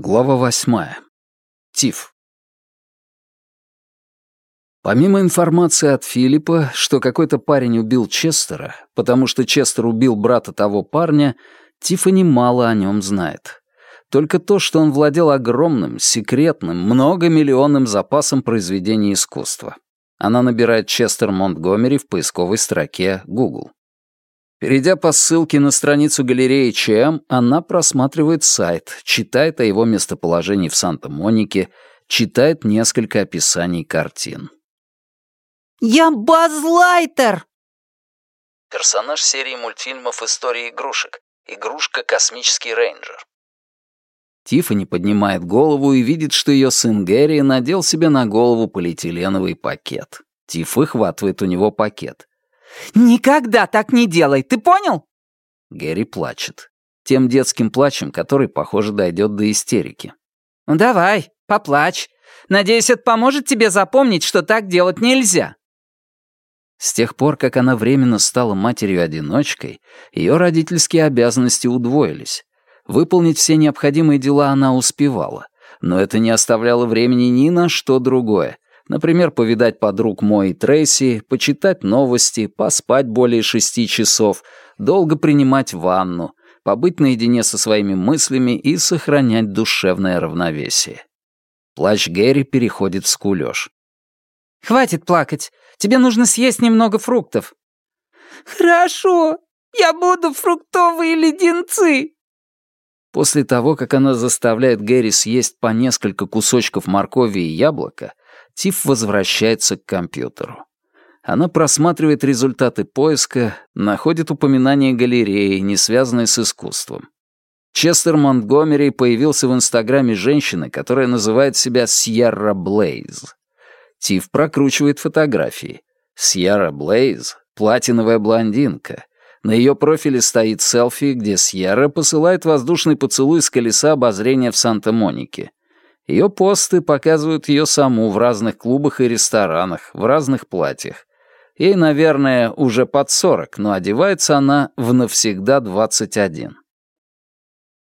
Глава восьмая. Тиф. Помимо информации от Филиппа, что какой-то парень убил Честера, потому что Честер убил брата того парня, Тиффани мало о нем знает. Только то, что он владел огромным, секретным, многомиллионным запасом произведений искусства. Она набирает Честер Монтгомери в поисковой строке Google. Перейдя по ссылке на страницу галереи ЧМ, она просматривает сайт, читает о его местоположении в Санта-Монике, читает несколько описаний картин. «Я Базлайтер!» Персонаж серии мультфильмов «История игрушек». Игрушка «Космический рейнджер». Тиффани поднимает голову и видит, что ее сын Гэри надел себе на голову полиэтиленовый пакет. Тиф выхватывает у него пакет. «Никогда так не делай, ты понял?» Гэри плачет. Тем детским плачем, который, похоже, дойдет до истерики. «Ну давай, поплачь. Надеюсь, это поможет тебе запомнить, что так делать нельзя». С тех пор, как она временно стала матерью-одиночкой, ее родительские обязанности удвоились. Выполнить все необходимые дела она успевала, но это не оставляло времени ни на что другое, Например, повидать подруг Мо и Трейси, почитать новости, поспать более шести часов, долго принимать ванну, побыть наедине со своими мыслями и сохранять душевное равновесие. Плач Гэри переходит в скулёж. «Хватит плакать. Тебе нужно съесть немного фруктов». «Хорошо. Я буду фруктовые леденцы». После того, как она заставляет Гэри съесть по несколько кусочков моркови и яблока, Тиф возвращается к компьютеру. Она просматривает результаты поиска, находит упоминание галереи, не связанной с искусством. Честер Монтгомери появился в инстаграме женщины, которая называет себя Сьерра Блейз. Тиф прокручивает фотографии. Сьерра Блейз — платиновая блондинка. На ее профиле стоит селфи, где Сьерра посылает воздушный поцелуй с колеса обозрения в Санта-Монике. Ее посты показывают ее саму в разных клубах и ресторанах, в разных платьях. Ей, наверное, уже под 40, но одевается она в навсегда 21.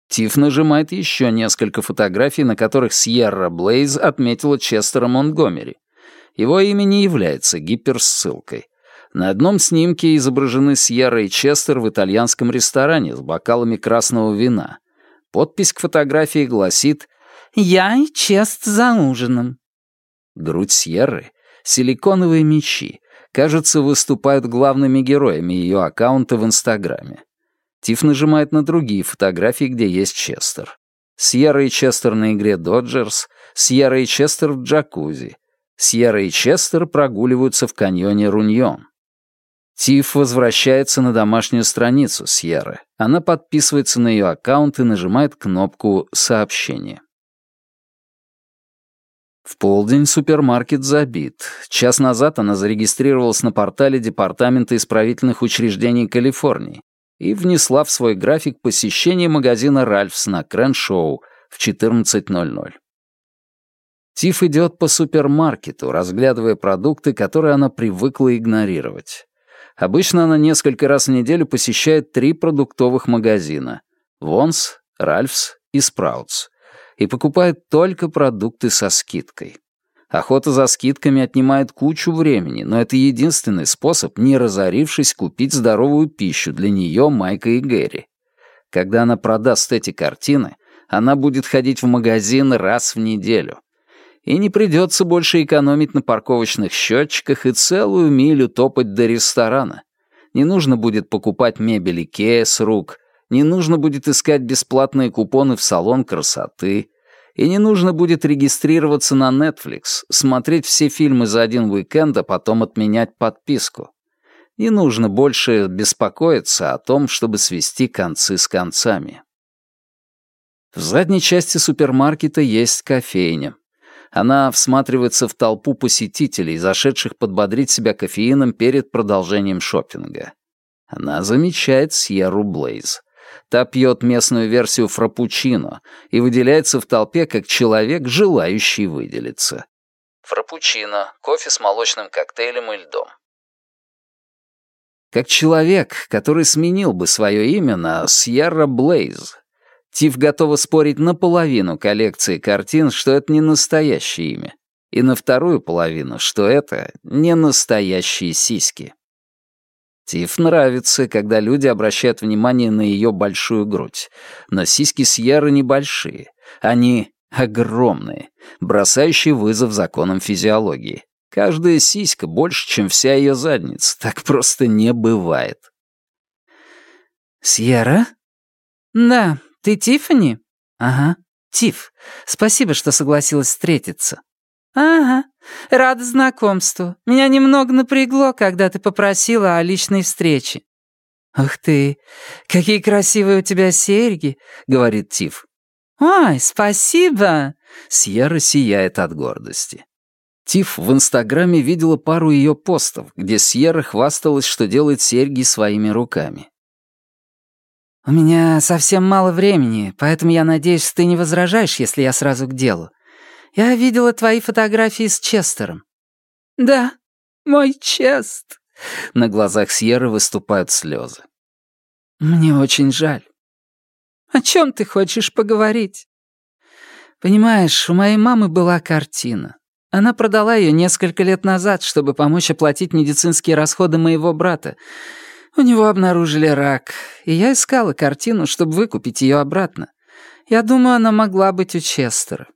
Тиф нажимает еще несколько фотографий, на которых Сьерра Блейз отметила Честера Монтгомери. Его имя не является гиперссылкой. На одном снимке изображены Сьерра и Честер в итальянском ресторане с бокалами красного вина. Подпись к фотографии гласит я и Чест за ужином». Грудь Сьерры, силиконовые мечи, кажется, выступают главными героями ее аккаунта в Инстаграме. Тиф нажимает на другие фотографии, где есть Честер. Сьерра и Честер на игре «Доджерс», Сьерра и Честер в джакузи. Сьерра и Честер прогуливаются в каньоне Руньон. Тиф возвращается на домашнюю страницу Сьерры. Она подписывается на ее аккаунт и нажимает кнопку «Сообщение». В полдень супермаркет забит. Час назад она зарегистрировалась на портале Департамента исправительных учреждений Калифорнии и внесла в свой график посещение магазина «Ральфс» на Креншоу в 14.00. Тиф идет по супермаркету, разглядывая продукты, которые она привыкла игнорировать. Обычно она несколько раз в неделю посещает три продуктовых магазина — Вонс, Ральфс и Спраутс и покупает только продукты со скидкой. Охота за скидками отнимает кучу времени, но это единственный способ, не разорившись, купить здоровую пищу для нее, Майка и Гэри. Когда она продаст эти картины, она будет ходить в магазин раз в неделю. И не придется больше экономить на парковочных счетчиках и целую милю топать до ресторана. Не нужно будет покупать мебель Икея с рук, не нужно будет искать бесплатные купоны в салон красоты, и не нужно будет регистрироваться на Netflix, смотреть все фильмы за один уикенд, а потом отменять подписку. Не нужно больше беспокоиться о том, чтобы свести концы с концами. В задней части супермаркета есть кофейня. Она всматривается в толпу посетителей, зашедших подбодрить себя кофеином перед продолжением шопинга. Она замечает Сьерру Блейз. Та пьет местную версию фрапучино и выделяется в толпе как человек, желающий выделиться. Фрапучино — кофе с молочным коктейлем и льдом. Как человек, который сменил бы свое имя на Сьерра Блейз. Тиф готова спорить на половину коллекции картин, что это не настоящее имя, и на вторую половину, что это не настоящие сиськи. Тиф нравится, когда люди обращают внимание на ее большую грудь, но сиськи Сьерры небольшие, они огромные, бросающие вызов законам физиологии. Каждая сиська больше, чем вся ее задница. Так просто не бывает. «Сьерра?» «Да, ты Тиффани?» «Ага, Тиф. Спасибо, что согласилась встретиться». «Ага, рада знакомству. Меня немного напрягло, когда ты попросила о личной встрече». «Ух ты, какие красивые у тебя серьги», — говорит Тиф. «Ой, спасибо!» Сьерра сияет от гордости. Тиф в Инстаграме видела пару ее постов, где Сьерра хвасталась, что делает серьги своими руками. «У меня совсем мало времени, поэтому я надеюсь, ты не возражаешь, если я сразу к делу. Я видела твои фотографии с Честером». «Да, мой Чест». На глазах Сьерры выступают слезы. «Мне очень жаль». «О чем ты хочешь поговорить?» «Понимаешь, у моей мамы была картина. Она продала ее несколько лет назад, чтобы помочь оплатить медицинские расходы моего брата. У него обнаружили рак, и я искала картину, чтобы выкупить ее обратно. Я думаю, она могла быть у Честера.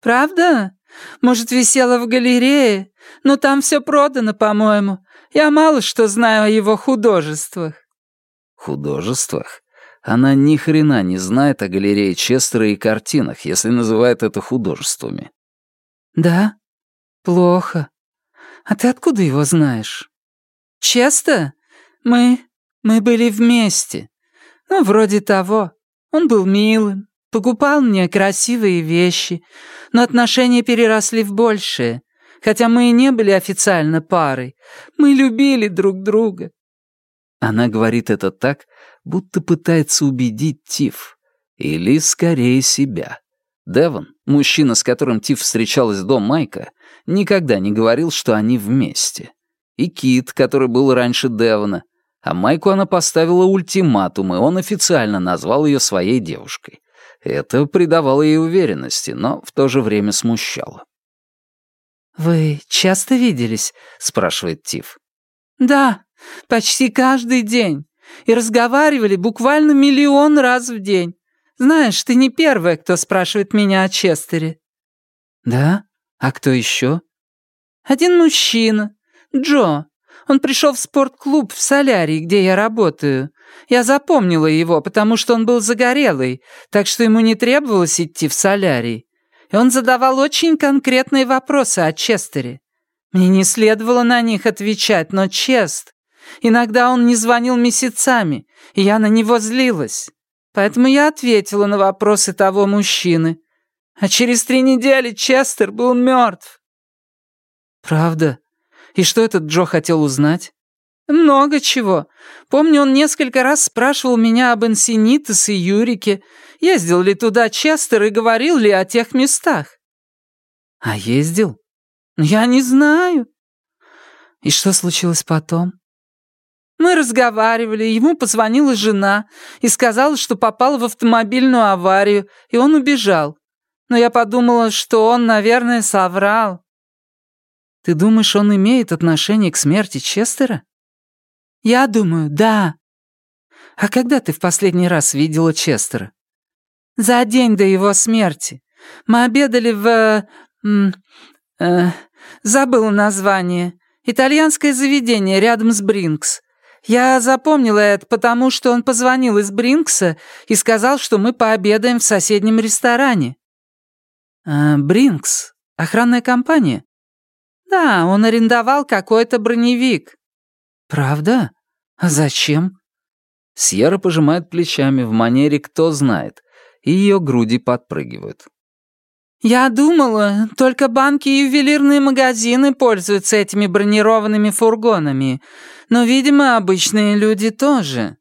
«Правда? Может, висела в галерее? Но там все продано, по-моему. Я мало что знаю о его художествах». «Художествах?» Она ни хрена не знает о галерее Честера и картинах, если называет это художествами. «Да? Плохо. А ты откуда его знаешь?» «Честно? Мы... мы были вместе. Ну, вроде того. Он был милым, покупал мне красивые вещи, но отношения переросли в большее. Хотя мы и не были официально парой, мы любили друг друга». Она говорит это так, будто пытается убедить Тиф. Или, скорее, себя. Девон, мужчина, с которым Тиф встречалась до Майка, никогда не говорил, что они вместе. И Кит, который был раньше Девона. А Майку она поставила ультиматум, и он официально назвал ее своей девушкой. Это придавало ей уверенности, но в то же время смущало. «Вы часто виделись?» — спрашивает Тиф. «Да, почти каждый день. И разговаривали буквально миллион раз в день. Знаешь, ты не первая, кто спрашивает меня о Честере». «Да? А кто еще?» «Один мужчина. Джо. Он пришел в спортклуб в Солярии, где я работаю. Я запомнила его, потому что он был загорелый, так что ему не требовалось идти в Солярий. И он задавал очень конкретные вопросы о Честере. Мне не следовало на них отвечать, но Чест... Иногда он не звонил месяцами, и я на него злилась. Поэтому я ответила на вопросы того мужчины. А через три недели Честер был мертв. Правда? И что этот Джо хотел узнать? Много чего. Помню, он несколько раз спрашивал меня об Энсинитес и Юрике, ездил ли туда Честер и говорил ли о тех местах. А ездил? Я не знаю. И что случилось потом? Мы разговаривали, ему позвонила жена и сказала, что попал в автомобильную аварию, и он убежал. Но я подумала, что он, наверное, соврал. Ты думаешь, он имеет отношение к смерти Честера? Я думаю, да. А когда ты в последний раз видела Честера? За день до его смерти. Мы обедали в... Э, э, забыла название. Итальянское заведение рядом с Бринкс. Я запомнила это, потому что он позвонил из Бринкса и сказал, что мы пообедаем в соседнем ресторане». А, «Бринкс? Охранная компания?» «Да, он арендовал какой-то броневик». «Правда? А зачем?» Сьерра пожимает плечами в манере «кто знает», и ее груди подпрыгивают. «Я думала, только банки и ювелирные магазины пользуются этими бронированными фургонами, но, видимо, обычные люди тоже».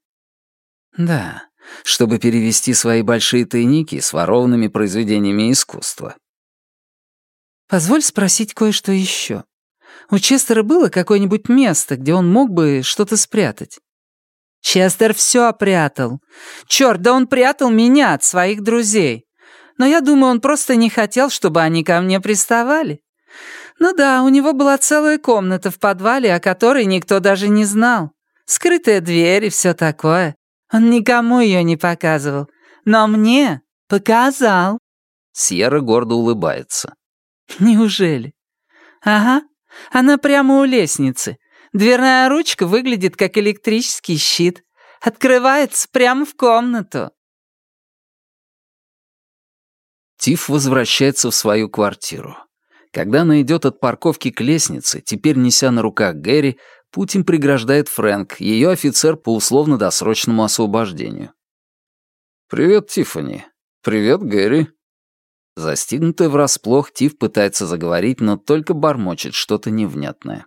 «Да, чтобы перевести свои большие тайники с ворованными произведениями искусства». «Позволь спросить кое-что еще. У Честера было какое-нибудь место, где он мог бы что-то спрятать?» Честер все прятал. Черт, да он прятал меня от своих друзей. Но я думаю, он просто не хотел, чтобы они ко мне приставали. Ну да, у него была целая комната в подвале, о которой никто даже не знал. Скрытая дверь и все такое. Он никому ее не показывал. Но мне показал. Сьерра гордо улыбается. Неужели? Ага, она прямо у лестницы. Дверная ручка выглядит как электрический щит. Открывается прямо в комнату. Тиф возвращается в свою квартиру. Когда она идет от парковки к лестнице, теперь неся на руках Гэри, путь им преграждает Фрэнк, ее офицер по условно-досрочному освобождению. «Привет, Тиффани. Привет, Гэри». Застигнутая врасплох, Тиф пытается заговорить, но только бормочет что-то невнятное.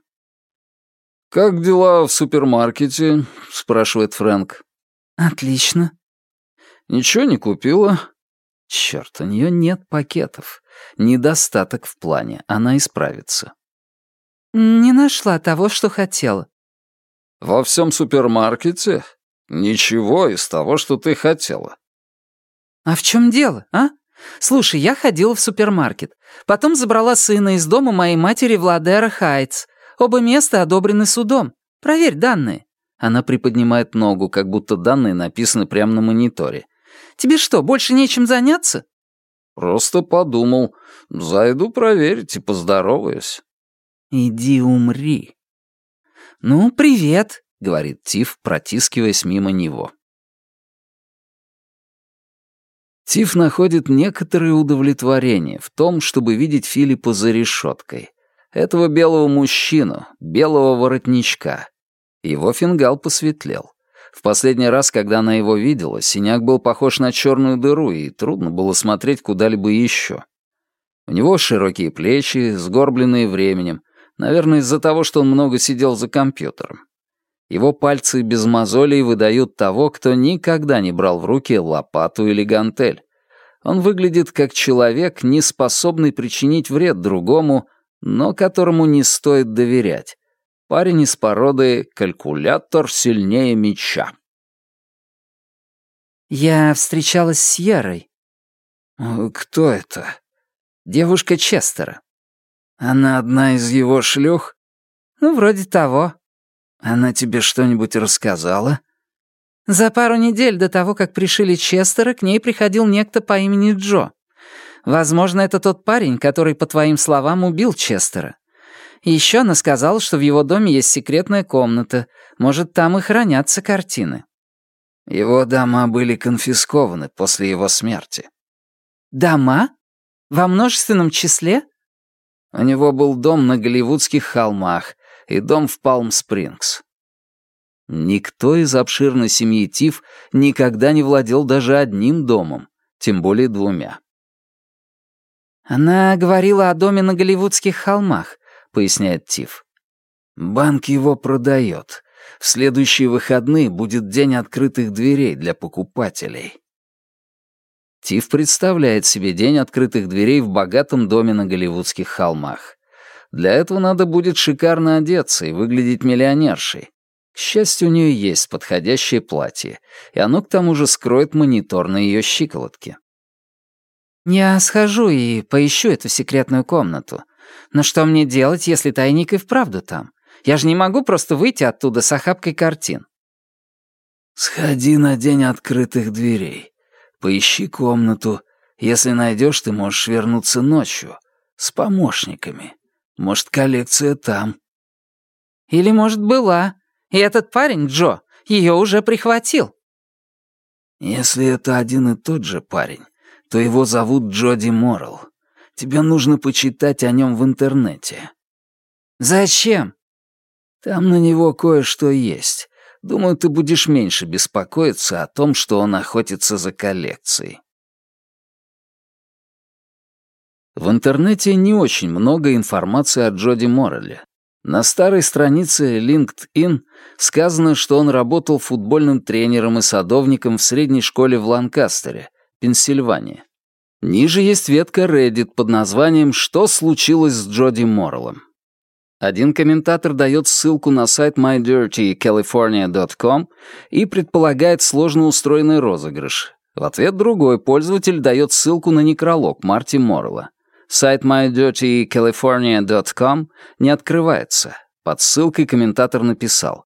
«Как дела в супермаркете?» — спрашивает Фрэнк. «Отлично». «Ничего не купила?» Черт, у нее нет пакетов. Недостаток в плане, она исправится. «Не нашла того, что хотела». «Во всем супермаркете? Ничего из того, что ты хотела». «А в чем дело, а? Слушай, я ходила в супермаркет. Потом забрала сына из дома моей матери в Ладера Хайтс. Оба места одобрены судом. Проверь данные». Она приподнимает ногу, как будто данные написаны прямо на мониторе. «Тебе что, больше нечем заняться?» «Просто подумал. Зайду проверить и поздороваюсь». «Иди умри». «Ну, привет», — говорит Тиф, протискиваясь мимо него. Тиф находит некоторое удовлетворение в том, чтобы видеть Филиппа за решеткой. Этого белого мужчину, белого воротничка. Его фингал посветлел. В последний раз, когда она его видела, синяк был похож на черную дыру, и трудно было смотреть куда-либо еще. У него широкие плечи, сгорбленные временем, наверное, из-за того, что он много сидел за компьютером. Его пальцы без мозолей выдают того, кто никогда не брал в руки лопату или гантель. Он выглядит как человек, не способный причинить вред другому, но которому не стоит доверять. Парень из породы «Калькулятор сильнее меча». «Я встречалась с Ярой». «Кто это?» «Девушка Честера». «Она одна из его шлюх?» «Ну, вроде того». «Она тебе что-нибудь рассказала?» «За пару недель до того, как пришили Честера, к ней приходил некто по имени Джо. Возможно, это тот парень, который, по твоим словам, убил Честера. Еще она сказала, что в его доме есть секретная комната. Может, там и хранятся картины. Его дома были конфискованы после его смерти. Дома? Во множественном числе? У него был дом на Голливудских холмах и дом в Палм-Спрингс. Никто из обширной семьи Тиф никогда не владел даже одним домом, тем более двумя. «Она говорила о доме на Голливудских холмах», — поясняет Тиф. «Банк его продает. В следующие выходные будет день открытых дверей для покупателей». Тиф представляет себе день открытых дверей в богатом доме на Голливудских холмах. Для этого надо будет шикарно одеться и выглядеть миллионершей. К счастью, у нее есть подходящее платье, и оно к тому же скроет монитор на ее щиколотке. «Я схожу и поищу эту секретную комнату. Но что мне делать, если тайник и вправду там? Я же не могу просто выйти оттуда с охапкой картин». «Сходи на день открытых дверей. Поищи комнату. Если найдешь, ты можешь вернуться ночью. С помощниками. Может, коллекция там». «Или, может, была. И этот парень, Джо, ее уже прихватил». «Если это один и тот же парень, то его зовут Джоди Моррелл. Тебе нужно почитать о нем в интернете». «Зачем?» «Там на него кое-что есть. Думаю, ты будешь меньше беспокоиться о том, что он охотится за коллекцией». В интернете не очень много информации о Джоди Морреле. На старой странице LinkedIn сказано, что он работал футбольным тренером и садовником в средней школе в Ланкастере, Пенсильвания. Ниже есть ветка Reddit под названием «Что случилось с Джоди Морреллом?». Один комментатор дает ссылку на сайт mydirtycalifornia.com и предполагает сложно устроенный розыгрыш. В ответ другой пользователь дает ссылку на некролог Марти Моррелла. Сайт mydirtycalifornia.com не открывается. Под ссылкой комментатор написал.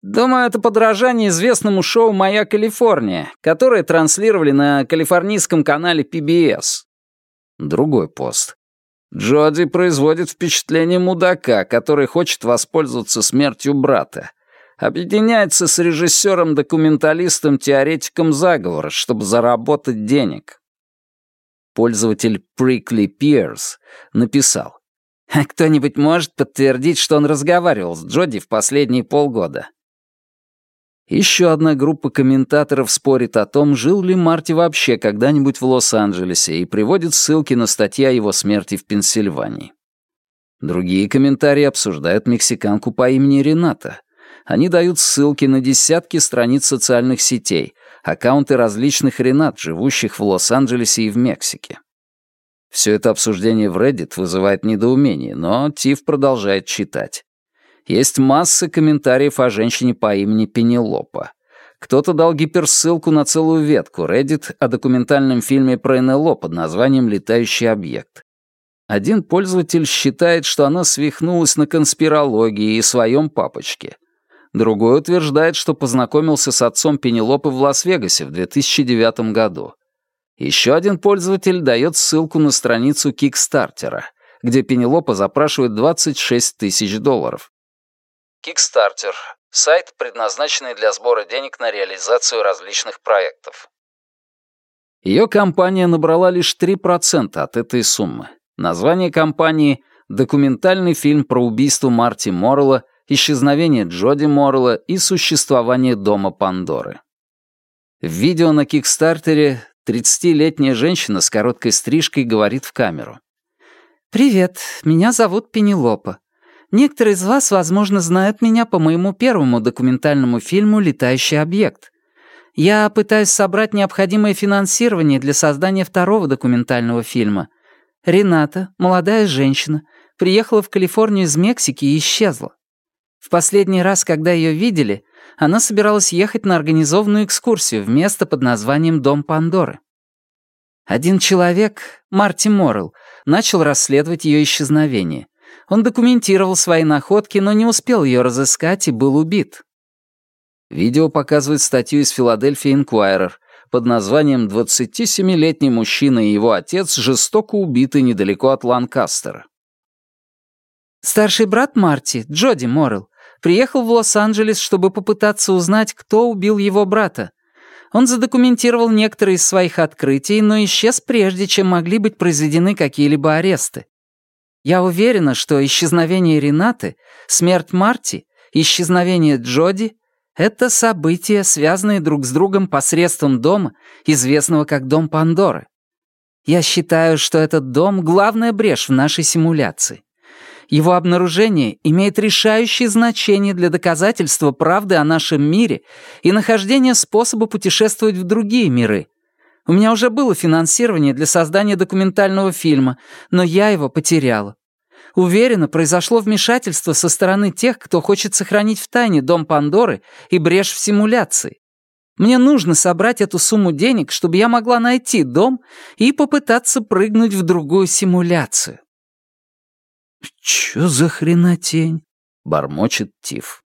«Думаю, это подражание известному шоу «Моя Калифорния», которое транслировали на калифорнийском канале PBS». Другой пост. Джоди производит впечатление мудака, который хочет воспользоваться смертью брата. Объединяется с режиссером-документалистом-теоретиком заговора, чтобы заработать денег. Пользователь Prickly Pears написал. «А «Кто-нибудь может подтвердить, что он разговаривал с Джоди в последние полгода?» Еще одна группа комментаторов спорит о том, жил ли Марти вообще когда-нибудь в Лос-Анджелесе и приводит ссылки на статьи о его смерти в Пенсильвании. Другие комментарии обсуждают мексиканку по имени Рената. Они дают ссылки на десятки страниц социальных сетей, аккаунты различных Ренат, живущих в Лос-Анджелесе и в Мексике. Все это обсуждение в Reddit вызывает недоумение, но Тиф продолжает читать. Есть масса комментариев о женщине по имени Пенелопа. Кто-то дал гиперссылку на целую ветку Reddit о документальном фильме про НЛО под названием «Летающий объект». Один пользователь считает, что она свихнулась на конспирологии и своем папочке. Другой утверждает, что познакомился с отцом Пенелопы в Лас-Вегасе в 2009 году. Еще один пользователь дает ссылку на страницу Кикстартера, где Пенелопа запрашивает 26 тысяч долларов. Kickstarter — сайт, предназначенный для сбора денег на реализацию различных проектов. Ее компания набрала лишь 3% от этой суммы. Название компании — документальный фильм про убийство Марти Моррелла, исчезновение Джоди Моррелла и существование дома Пандоры. В видео на Кикстартере 30-летняя женщина с короткой стрижкой говорит в камеру. «Привет, меня зовут Пенелопа. Некоторые из вас, возможно, знают меня по моему первому документальному фильму «Летающий объект». Я пытаюсь собрать необходимое финансирование для создания второго документального фильма. Рената, молодая женщина, приехала в Калифорнию из Мексики и исчезла. В последний раз, когда ее видели, она собиралась ехать на организованную экскурсию в место под названием «Дом Пандоры». Один человек, Марти Моррелл, начал расследовать ее исчезновение. Он документировал свои находки, но не успел ее разыскать и был убит. Видео показывает статью из Филадельфии Инквайрер под названием «27-летний мужчина и его отец жестоко убиты недалеко от Ланкастера». Старший брат Марти, Джоди Моррелл, приехал в Лос-Анджелес, чтобы попытаться узнать, кто убил его брата. Он задокументировал некоторые из своих открытий, но исчез прежде, чем могли быть произведены какие-либо аресты. Я уверена, что исчезновение Ренаты, смерть Марти, исчезновение Джоди — это события, связанные друг с другом посредством дома, известного как Дом Пандоры. Я считаю, что этот дом — главная брешь в нашей симуляции. Его обнаружение имеет решающее значение для доказательства правды о нашем мире и нахождения способа путешествовать в другие миры. У меня уже было финансирование для создания документального фильма, но я его потеряла. Уверена, произошло вмешательство со стороны тех, кто хочет сохранить в тайне дом Пандоры и брешь в симуляции. Мне нужно собрать эту сумму денег, чтобы я могла найти дом и попытаться прыгнуть в другую симуляцию. «Чё за хренотень?» — бормочет Тиф.